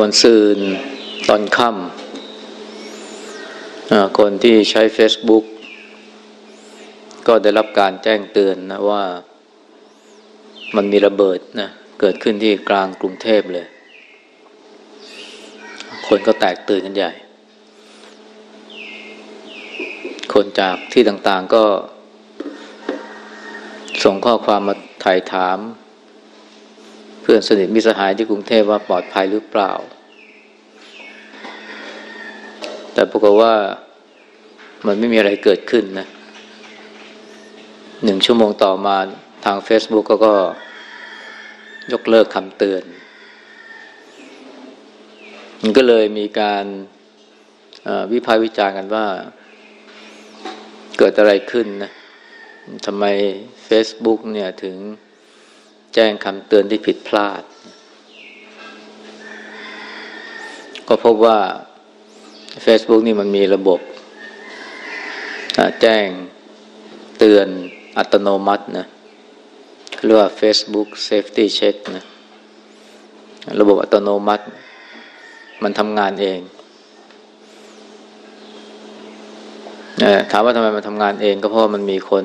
วนซืนตอนค่ำคนที่ใช้ Facebook ก็ได้รับการแจ้งเตือนนะว่ามันมีระเบิดนะเกิดขึ้นที่กลางกรุงเทพเลย คนก็แตกตื่นกันใหญ่ คนจากที่ต่างๆก็ส่งข้อความมาถ่ายถาม พื่อนสนิทมิสหายที่กรุงเทพว่าปลอดภัยหรือเปล่า แต่ปรากฏว่ามันไม่มีอะไรเกิดขึ้นนะหนึ่งชั่วโมงต่อมาทาง Facebook ก็ก็ยกเลิกคำเตือน มันก็เลยมีการวิพากษ์วิจารณ์กันว่า เกิดอะไรขึ้นนะทำไม Facebook เนี่ยถึง แจ้งคำเตือนที่ผิดพลาด ก็พบว่า Facebook นี่มันมีระบบแจ้งเตือนอัตโนมัตินะเรียกว่า Facebook Safety Check นะระบบอัตโนมัติ มันทำงานเองถามว่าทำไมมันทำงานเองก็เพราะมันมีคน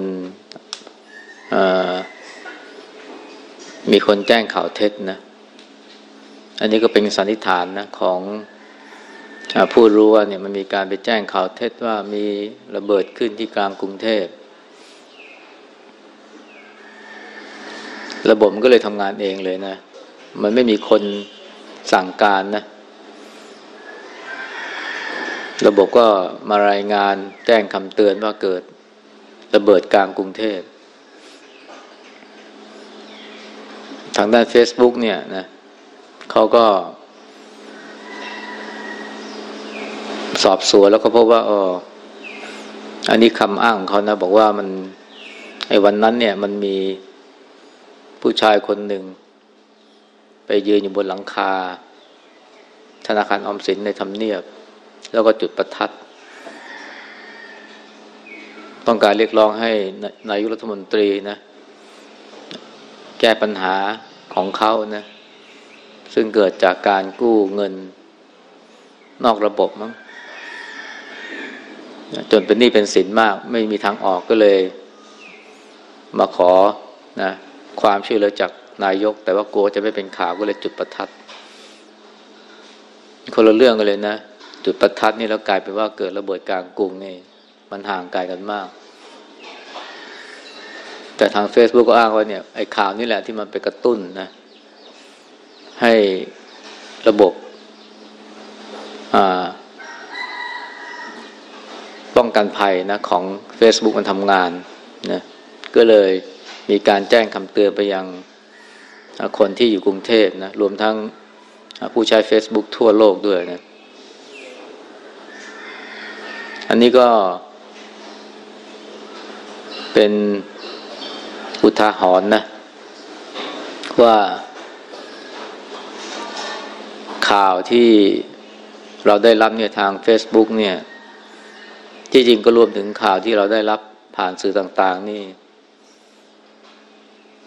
มีคนแจ้งข่าวเท็จนะ อันนี้ก็เป็นสันนิษฐานนะของผู้รู้ว่าเนี่ยมันมีการไปแจ้งข่าวเท็จว่ามีระเบิดขึ้นที่กลางกรุงเทพ ระบบมันก็เลยทำงานเองเลยนะ มันไม่มีคนสั่งการนะ ระบบก็มารายงานแจ้งคำเตือนว่าเกิดระเบิดกลางกรุงเทพ ทางด้าน Facebook เนี่ยนะเขาก็ สอบสวนแล้วก็พบว่าอ๋ออันนี้คำอ้างของเขานะ บอกว่ามันไอ้วันนั้นเนี่ย มันมีผู้ชายคนหนึ่ง ไปยืนอยู่บนหลังคา ธนาคารออมสินในทำเนียบ แล้วก็จุดประทัด ต้องการเรียกร้องให้นายกรัฐมนตรีนะ แก้ปัญหาของเขานะ ซึ่งเกิดจากการกู้เงินนอกระบบมั้งจนเป็นหนี้เป็นสินมาก ไม่มีทางออกก็เลย มาขอนะความช่วยเหลือจากนายก แต่ว่ากลัวจะไม่เป็นข่าวก็เลยจุดประทัด คนละเรื่องกันเลยนะ จุดประทัดนี่แล้วกลายเป็นว่าเกิดระเบิดกลางกรุงนี่ มันห่างไกลกันมาก แต่ทาง Facebook ก็อ้างว่าเนี่ยไอ้ข่าวนี่แหละที่มันไปกระตุ้นนะ ให้ระบบป้องกันภัยนะของ Facebook มันทำงานนะก็เลยมีการแจ้งคำเตือนไปยังคนที่อยู่กรุงเทพนะรวมทั้งผู้ใช้ Facebook ทั่วโลกด้วยนะ อันนี้ก็เป็น อุทาหรณ์นะว่าข่าวที่เราได้รับเนี่ยทาง Facebook เนี่ย ที่จริงก็รวมถึงข่าวที่เราได้รับผ่านสื่อต่าง ๆ นี่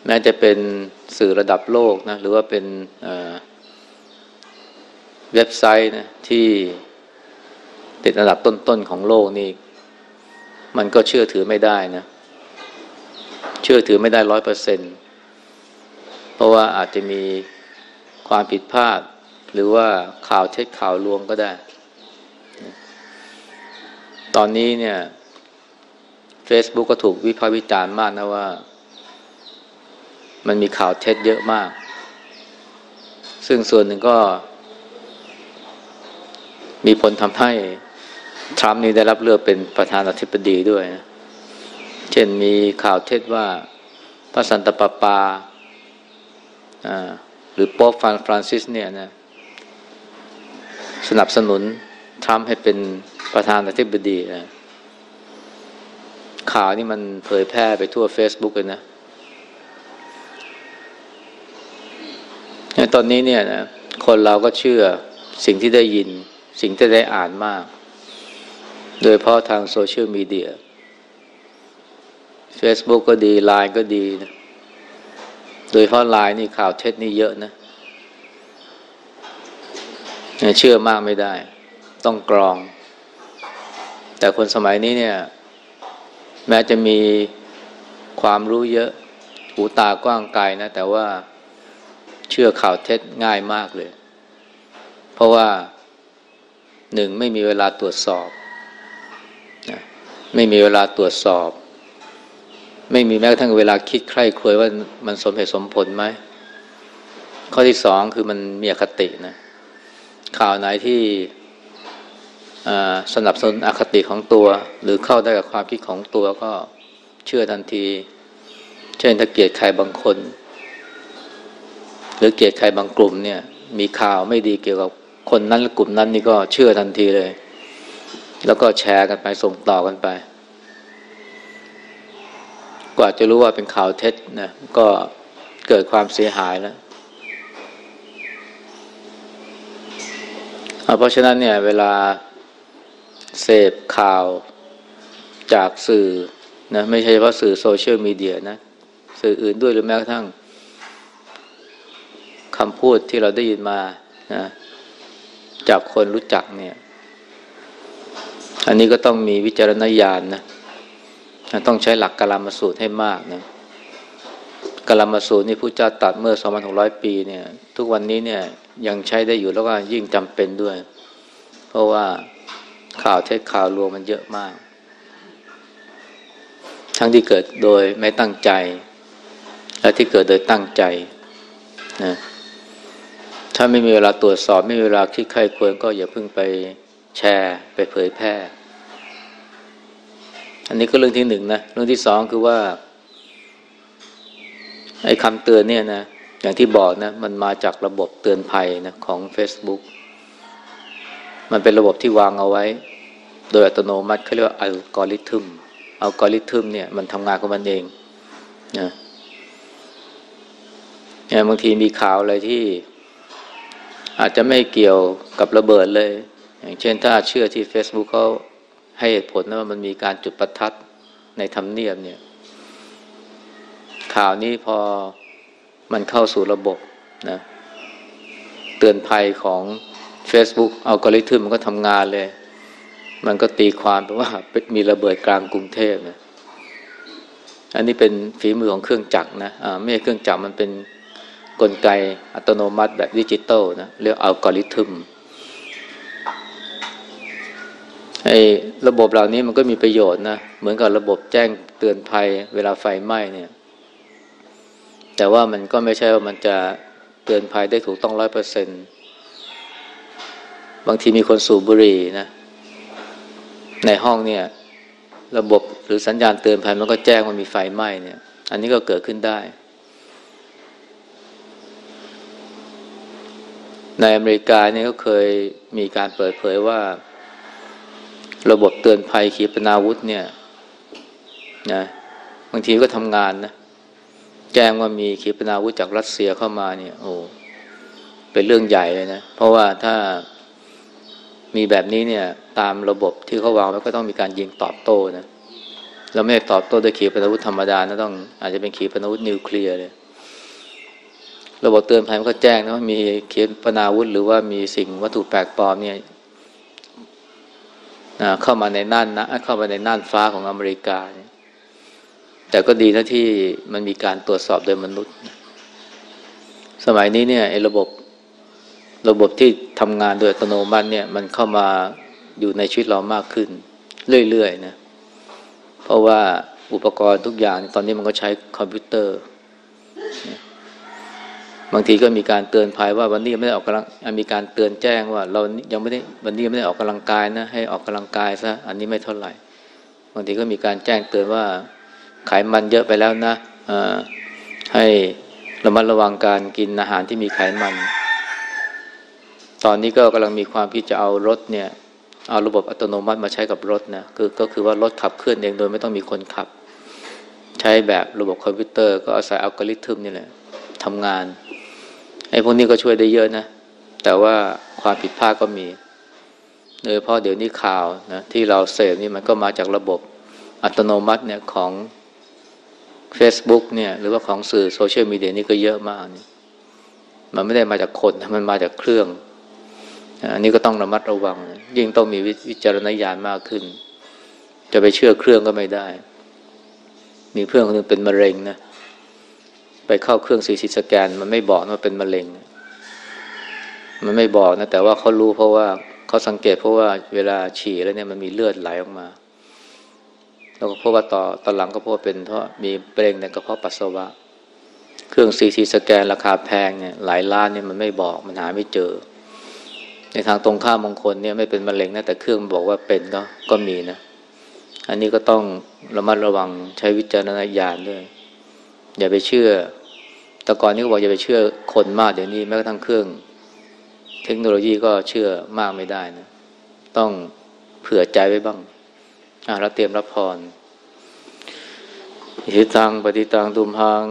แม้จะเป็นสื่อระดับโลกนะ หรือว่าเป็นเว็บไซต์นะที่ติดอันดับต้น ๆ ของโลกนี่ มันก็เชื่อถือไม่ได้นะ เชื่อถือไม่ได้ร้อยเปอร์เซ็นเพราะว่าอาจจะมีความผิดพลาด หรือว่าข่าวเท็จข่าวลวงก็ได้ ตอนนี้เนี่ย Facebook ก็ถูกวิพากษ์วิจารณ์มากนะว่า มันมีข่าวเท็จเยอะมาก ซึ่งส่วนหนึ่งก็ มีผลทำให้ทรัมป์นี้ได้รับเลือกเป็นประธานาธิบดีด้วยนะ เช่นมีข่าวเท็จว่าพระสันตะปาปาหรือป๊ปฟานฟรานซิสเนี่ยนะสนับสนุนทรัมป์ให้เป็นประธานาธิบดีนะข่าวนี้มันเผยแพร่ไปทั่ว Facebook เลยนะตอนนี้เนี่ยนะคนเราก็เชื่อสิ่งที่ได้ยิน สิ่งที่ได้อ่านมาก โดยเพราะทางโซเชียลมีเดีย Facebook ก็ดีไลน์ก็ดีนะโดยเพราะไลน์นี่ข่าวเท็จนี่เยอะนะ เชื่อมากไม่ได้ ต้องกรอง แต่คนสมัยนี้เนี่ย แม้จะมีความรู้เยอะ หูตากว้างไกลนะ แต่ว่าเชื่อข่าวเท็จง่ายมากเลย เพราะว่าหนึ่งไม่มีเวลาตรวจสอบ ไม่มีเวลาตรวจสอบ ไม่มีแม้กระทั่งเวลาคิดใคร่ครวญว่ามันสมเหตุสมผลไหมข้อที่สองคือมันมีอคตินะข่าวไหนที่สนับสนุนอคติของตัว หรือเข้าได้กับความคิดของตัวก็เชื่อทันที เช่นถ้าเกลียดใครบางคน หรือเกลียดใครบางกลุ่มเนี่ย มีข่าวไม่ดีเกี่ยวกับคนนั้นกลุ่มนั้นนี่ก็เชื่อทันทีเลย แล้วก็แชร์กันไปส่งต่อกันไป ว่าจะรู้ว่าเป็นข่าวเท็จนะก็เกิดความเสียหายแล้วเพราะฉะนั้นเนี่ยเวลาเสพข่าวจากสื่อนะไม่ใช่เฉพาะสื่อโซเชียลมีเดียนะสื่ออื่นด้วยหรือแม้กระทั่งคำพูดที่เราได้ยินมานะจากคนรู้จักเนี่ย อันนี้ก็ต้องมีวิจารณญาณนะ ต้องใช้หลักกลามสูตรให้มากนะกลามสูตรนี่ผู้เจ้าตัดเมื่อ 2,600 ปีเนี่ย ทุกวันนี้เนี่ยยังใช้ได้อยู่แล้วก็ยิ่งจำเป็นด้วย เพราะว่าข่าวเท็จข่าวลวงมันเยอะมาก ทั้งที่เกิดโดยไม่ตั้งใจ และที่เกิดโดยตั้งใจนะถ้าไม่มีเวลาตรวจสอบ ไม่มีเวลาคิดใครควรก็อย่าเพิ่งไปแชร์ไปเผยแพร่ อันนี้ก็เรื่องที่หนึ่งนะเรื่องที่สองคือว่าไอ้คำเตือนเนี่ยนะอย่างที่บอกนะมันมาจากระบบเตือนภัยนะของ Facebook มันเป็นระบบที่วางเอาไว้ โดยอัตโนมัติเขาเรียกว่าอัลกอริทึมอัลกอริทึมเนี่ยมันทำงานของมันเองนะเนี่ยบางทีมีข่าวอะไรที่อาจจะไม่เกี่ยวกับระเบิดเลย อย่างเช่นถ้าเชื่อที่ Facebook เขา ให้เหตุผลนะว่ามันมีการจุดประทัดในธรรมเนียบเนี่ย ข่าวนี้พอมันเข้าสู่ระบบนะเตือนภัยของ Facebook อัลกอริทึมมันก็ทำงานเลย มันก็ตีความไปว่ามีระเบิดกลางกรุงเทพนะอันนี้เป็นฝีมือของเครื่องจักรนะะไม่ใช่เครื่องจักรมันเป็นกลไกอัตโนมัติแบบดิจิตอลนะเรียกอัลกอริทึม ไอ้ระบบเหล่านี้มันก็มีประโยชน์นะเหมือนกับระบบแจ้งเตือนภัยเวลาไฟไหม้เนี่ย แต่ว่ามันก็ไม่ใช่ว่ามันจะเตือนภัยได้ถูกต้องร้อยเปอร์เซ็นต์บางทีมีคนสูบบุหรี่นะ ในห้องเนี่ย ระบบหรือสัญญาณเตือนภัยมันก็แจ้งว่ามีไฟไหม้เนี่ย อันนี้ก็เกิดขึ้นได้ ในอเมริกาเนี่ยก็เคยมีการเปิดเผยว่า ระบบเตือนภัยขีปนาวุธเนี่ยนะบางทีก็ทำงานนะแจ้งว่ามีขีปนาวุธจากรัสเซียเข้ามาเนี่ย โอ้เป็นเรื่องใหญ่เลยนะ เพราะว่าถ้ามีแบบนี้เนี่ย ตามระบบที่เขาวางไว้ก็ต้องมีการยิงตอบโต้นะเราไม่ได้ตอบโต้ด้วยขีปนาวุธธรรมดานะต้องอาจจะเป็นขีปนาวุธนิวเคลียร์เลยระบบเตือนภัยมันก็แจ้งนะว่ามีขีปนาวุธหรือว่ามีสิ่งวัตถุแปลกปลอมเนี่ย เข้ามาในน่านนะเข้ามาในน่านฟ้าของอเมริกาเนี่ยแต่ก็ดีนะที่มันมีการตรวจสอบโดยมนุษย์ สมัยนี้เนี่ยระบบระบบที่ทำงานโดยอัตโนมัติเนี่ยมันเข้ามาอยู่ในชีวิตเรามากขึ้น เรื่อยๆนะเพราะว่าอุปกรณ์ทุกอย่างตอนนี้มันก็ใช้คอมพิวเตอร์ บางทีก็มีการเตือนภัยว่าวันนี้ไม่ได้ออกกำลังมีการเตือนแจ้งว่า เรายังไม่ได้วันนี้ไม่ได้ออกกำลังกายนะ ให้ออกกำลังกายซะอันนี้ไม่เท่าไหร่ บางทีก็มีการแจ้งเตือนว่าไขมันเยอะไปแล้วนะให้ระมัดระวังการกินอาหารที่มีไขมัน ตอนนี้ก็กำลังมีความคิดจะเอารถเนี่ยเอาระบบอัตโนมัติมาใช้กับรถนะคือก็คือว่ารถขับเคลื่อนเองโดยไม่ต้องมีคนขับ ใช้แบบระบบคอมพิวเตอร์ก็อาศัยอัลกอริทึมนี่แหละทำงาน ไอ้พวกนี้ก็ช่วยได้เยอะนะ แต่ว่าความผิดพลาดก็มีโดยเพราะเดี๋ยวนี้ข่าวนะที่เราเสพนี่มันก็มาจากระบบอัตโนมัติเนี่ยของ Facebook เนี่ยหรือว่าของสื่อโซเชียลมีเดียนี่ก็เยอะมากนี่มันไม่ได้มาจากคนมันมาจากเครื่องอันนี้ก็ต้องระมัดระวัง ยิ่งต้องมีวิจารณญาณมากขึ้น จะไปเชื่อเครื่องก็ไม่ได้ มีเพื่อนคนนึงเป็นมะเร็งนะ ไปเข้าเครื่องซีซีสแกน มันไม่บอกว่าเป็นมะเร็ง มันไม่บอกนะ แต่ว่าเขารู้เพราะว่าเขาสังเกตเพราะว่าเวลาฉี่แล้วเนี่ยมันมีเลือดไหลออกมา แล้วก็พบว่าต่อตอนหลังก็พบว่าเป็นเพราะมีเปร่งในกระเพาะปัสสาวะ เครื่องซีซีสแกนราคาแพงเนี่ยหลายล้านเนี่ยมันไม่บอกมันหาไม่เจอ ในทางตรงข้ามบางคนเนี่ยไม่เป็นมะเร็งนะแต่เครื่องบอกว่าเป็นก็ก็มีนะ อันนี้ก็ต้องระมัดระวังใช้วิจารณญาณด้วย อย่าไปเชื่อ แต่ก่อนนี้ก็บอกอย่าไปเชื่อคนมากเดี๋ยวนี้แม้กระทั่งเครื่อง เทคโนโลยีก็เชื่อมากไม่ได้นะต้องเผื่อใจไว้บ้างอ่าเราเตรียมรับพรหิตังปฏิตังตุมหัง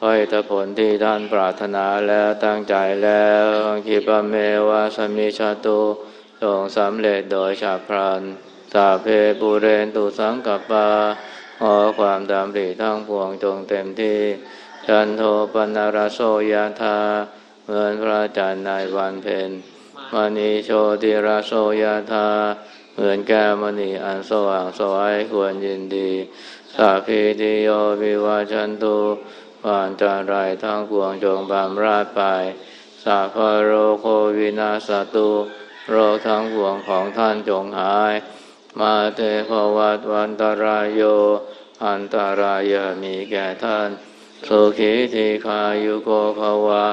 คอยตผลที่ท่านปรารถนาแล้วตั้งใจแล้วคิปะเมวะสมิชาตุทรงสำเร็จโดยชาพรันสาเพปุเรนตุสังกปา ขอความดำริทั้งพวงจงเต็มที่จันโทปนารโสยธาเหมือนพระจันทร์ในวันเพ็ญมณีโชติราโสยธาเหมือนแก้มณีอันสว่างสวยควรยินดีสัพพิติโยวิวาชันตุปานจารายทั้งปวงจงบำราดไปสัพพโรโควินาสตุ โรคทั้งปวงของท่านจงหาย มาเตภวัตวันตรายโย อันตรายมีแก่ท่านสุขีทีขายุโกภวะ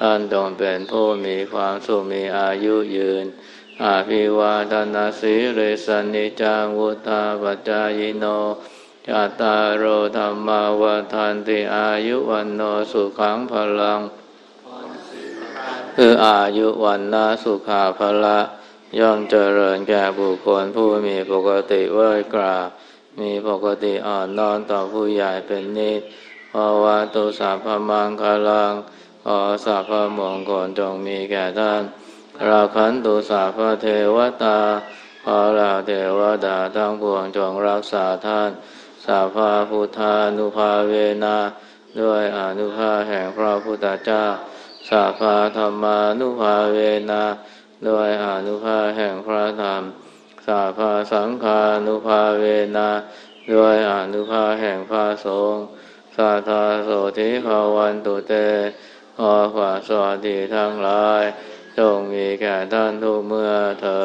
ท่านจงเป็นผู้มีความสุขมีอายุยืน อาภิวาทนาสีเรสนิจังวุธาปัจจายโนจตารโรธรรมาวทันติอายุวันโนสุขังพลัง คืออายุวันนาสุขาพละ ย่อมเจริญแก่บุคคลผู้มีปกติไหวกราบมีปกติอ่อนน้อมต่อผู้ใหญ่เป็นนิสภาวะตุสัพพมังคลังขอสัพพมงคลจงมีแก่ท่านราคันตุสัพพเทวตาขอเราเทวดาทั้งปวงจงรักษาท่านสัพพาพุทธานุภาเวนะด้วยอนุภาแห่งพระพุทธเจ้าสัพพาธรรมานุภาเวนา โด้วยอนุภาแห่งพระธรรม สาภาสังฆานุภาเวนะด้วยอนุภาแห่งพระสงฆ์สาธาโสธิภาวันตุเตขอความสวัสดีทั้งหลายจงมีแก่ท่านทุกเมื่อเธอ